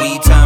We turning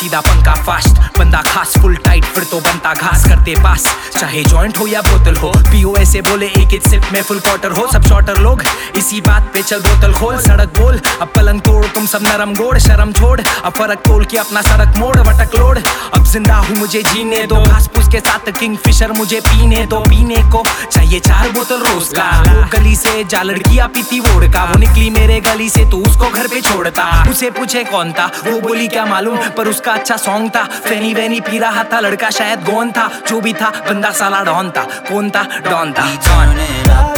सीधा पंखा fast बंदा खास फुल टाइट फिर तो बनता घास, करते पास। चाहे जॉइंट हो या बोतल हो पीओ ऐसे बोले एक एक सिप में फुल क्वार्टर हो, सब शॉर्टर लोग। इसी बात पे चल बोतल खोल, सड़क बोल। अब पलंग तोड़, तुम सब नरम गोड़, शर्म छोड़। अब फ़र्क तोल के अपना सड़क मोड़, वटक लोड। अब ज़िंदा हूँ मुझे जीने दो, घास फूस के साथ किंग फिशर मुझे पीने दो। पीने को चाहिए चार बोतल रोज का। वो गली से जा लड़कियाँ पीती वोड का। वो निकली मेरे गली से तो उसको घर पे छोड़ता। उसे पूछे कौन था? वो बोली, क्या मालूम? पर उसका अच्छा सॉन्ग था। फैनी वैनी पी रहा था, लड़का शायद गोन था। जो भी था, बंदा साला डॉन था। कौन था? डॉन था।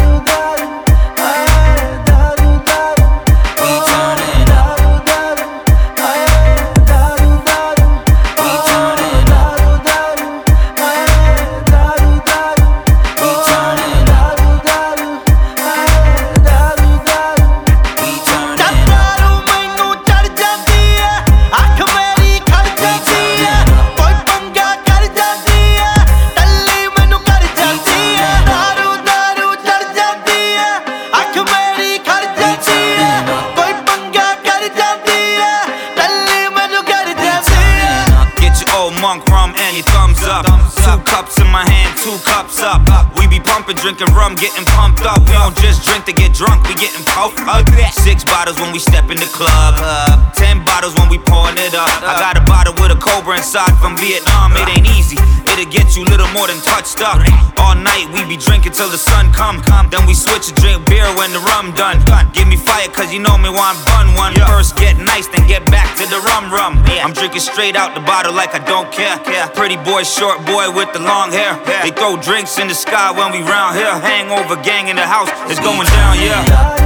Monk rum and your thumbs up. Two cups in my hand, two cups up. We be pumping, drinking rum, getting pumped up. We don't just drink to get drunk, we getting puffed up. Six bottles when we step in the club. Ten bottles when we pouring it up. I got a bottle with a cobra inside from Vietnam. It ain't easy. It'll get you little more than touched up. All night we be drinking till the sun come. Then we switch to drink beer when the rum done. Give me fire cause you know me want bun one. First get nice, then get back to the rum rum. I'm drinking straight out the bottle like I don't care. Pretty boy, short boy with the long hair. They throw drinks in the sky when we round here. Hangover gang in the house, it's going down, yeah.